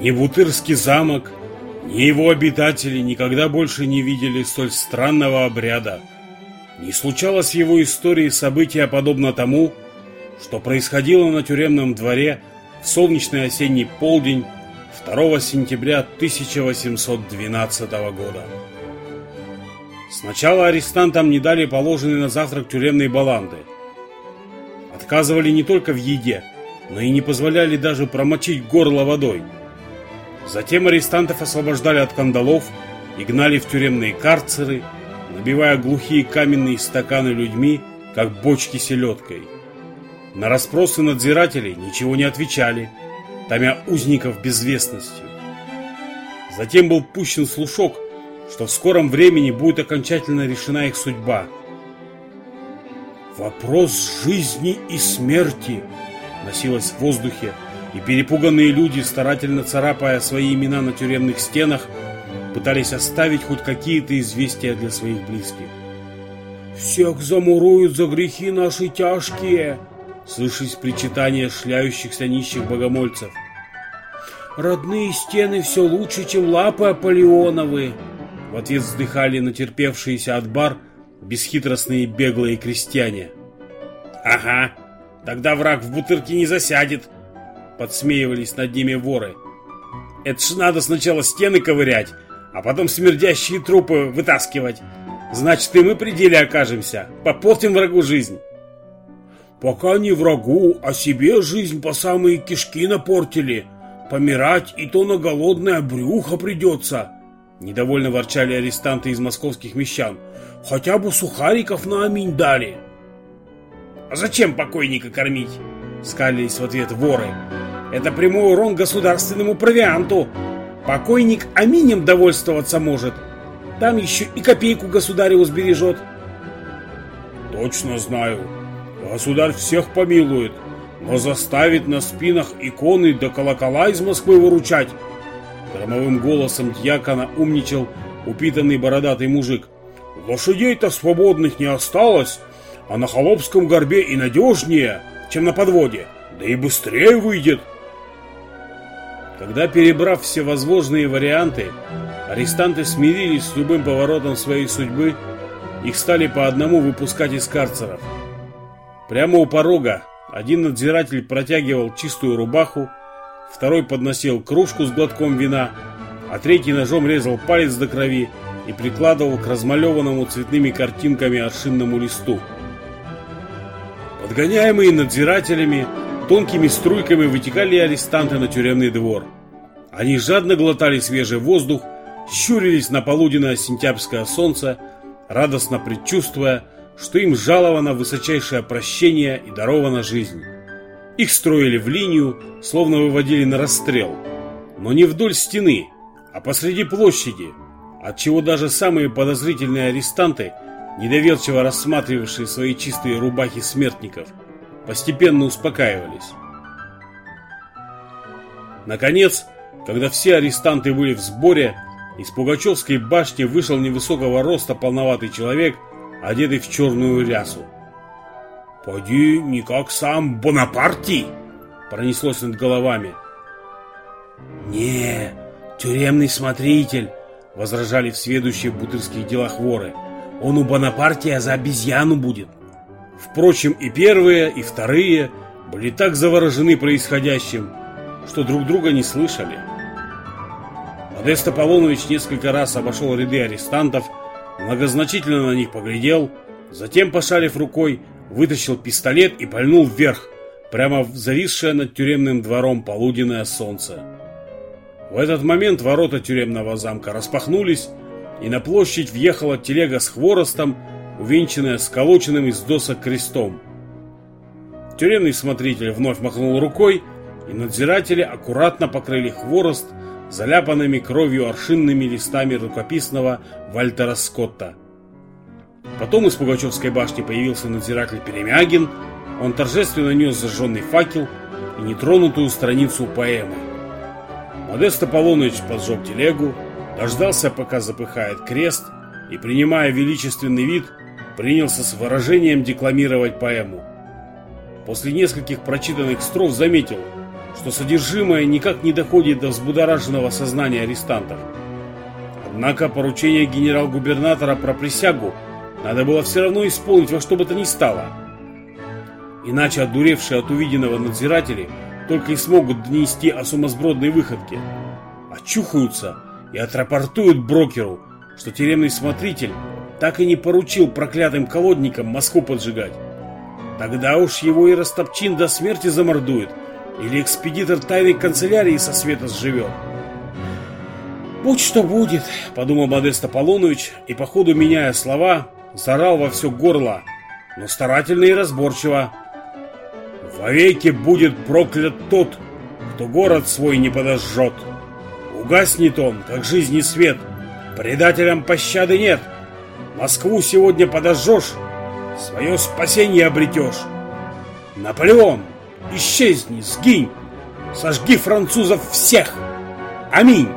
Ни Бутырский замок, ни его обитатели никогда больше не видели столь странного обряда. Не случалось в его истории события подобно тому, что происходило на тюремном дворе в солнечный осенний полдень 2 сентября 1812 года. Сначала арестантам не дали положенные на завтрак тюремные баланды. Отказывали не только в еде, но и не позволяли даже промочить горло водой. Затем арестантов освобождали от кандалов и гнали в тюремные карцеры, набивая глухие каменные стаканы людьми, как бочки селедкой. На расспросы надзирателей ничего не отвечали, томя узников безвестностью. Затем был пущен слушок, что в скором времени будет окончательно решена их судьба. Вопрос жизни и смерти носилось в воздухе, и перепуганные люди, старательно царапая свои имена на тюремных стенах, пытались оставить хоть какие-то известия для своих близких. «Всех замуруют за грехи наши тяжкие!» Слышись причитания шляющихся нищих богомольцев. «Родные стены все лучше, чем лапы Аполеоновы!» В ответ вздыхали натерпевшиеся от бар бесхитростные беглые крестьяне. «Ага, тогда враг в бутырке не засядет!» Подсмеивались над ними воры. «Это ж надо сначала стены ковырять, а потом смердящие трупы вытаскивать. Значит, и мы при деле окажемся, попортим врагу жизнь!» «Пока не врагу, а себе жизнь по самые кишки напортили. Помирать и то на голодное брюхо придется!» Недовольно ворчали арестанты из московских мещан. Хотя бы сухариков на аминь дали. А зачем покойника кормить? Скалились в ответ воры. Это прямой урон государственному провианту. Покойник аминем довольствоваться может. Там еще и копейку государеву сбережет. Точно знаю. Государь всех помилует, но заставит на спинах иконы до колокола из Москвы выручать. Громовым голосом дьякона умничал упитанный бородатый мужик. Лошадей-то свободных не осталось, а на холопском горбе и надежнее, чем на подводе, да и быстрее выйдет. Когда, перебрав все возможные варианты, арестанты смирились с любым поворотом своей судьбы, их стали по одному выпускать из карцеров. Прямо у порога один надзиратель протягивал чистую рубаху, второй подносил кружку с глотком вина, а третий ножом резал палец до крови и прикладывал к размалеванному цветными картинками аршинному листу. Подгоняемые надзирателями, тонкими струйками вытекали арестанты на тюремный двор. Они жадно глотали свежий воздух, щурились на полуденное сентябрьское солнце, радостно предчувствуя, что им жаловано высочайшее прощение и дарована жизнь. Их строили в линию, словно выводили на расстрел. Но не вдоль стены, а посреди площади, отчего даже самые подозрительные арестанты, недоверчиво рассматривавшие свои чистые рубахи смертников, постепенно успокаивались. Наконец, когда все арестанты были в сборе, из Пугачевской башни вышел невысокого роста полноватый человек, одетый в черную рясу. «Поди, не как сам Бонапарти!» Пронеслось над головами. «Не, тюремный смотритель!» Возражали в сведущих бутырских делах воры. «Он у Бонапартия за обезьяну будет!» Впрочем, и первые, и вторые были так заворожены происходящим, что друг друга не слышали. Модест Аполлонович несколько раз обошел ряды арестантов, многозначительно на них поглядел, затем, пошарив рукой, вытащил пистолет и пальнул вверх, прямо в зависшее над тюремным двором полуденное солнце. В этот момент ворота тюремного замка распахнулись, и на площадь въехала телега с хворостом, увенчанная сколоченным из досок крестом. Тюремный смотритель вновь махнул рукой, и надзиратели аккуратно покрыли хворост заляпанными кровью аршинными листами рукописного Вальтера Скотта. Потом из Пугачевской башни появился надзиратель Перемягин. Он торжественно нес зажженный факел и нетронутую страницу поэмы. Модест Аполлоныч поджег телегу, дождался, пока запыхает крест, и, принимая величественный вид, принялся с выражением декламировать поэму. После нескольких прочитанных строф заметил, что содержимое никак не доходит до взбудораженного сознания арестантов. Однако поручение генерал-губернатора про присягу надо было все равно исполнить во что бы то ни стало. Иначе одуревшие от увиденного надзиратели только и смогут донести о сумасбродной выходке. Очухаются и отрапортуют брокеру, что тюремный смотритель так и не поручил проклятым колодникам Москву поджигать. Тогда уж его и Растопчин до смерти замордует, или экспедитор тайной канцелярии со света сживет. «Будь что будет», — подумал Модест Аполлонович, и, по ходу меняя слова, зарал во все горло, но старательно и разборчиво. «Вовеки будет проклят тот, кто город свой не подожжет. Угаснет он, как жизни свет, предателям пощады нет. Москву сегодня подожжешь, свое спасение обретешь. Наполеон, исчезни, сгинь, сожги французов всех. Аминь.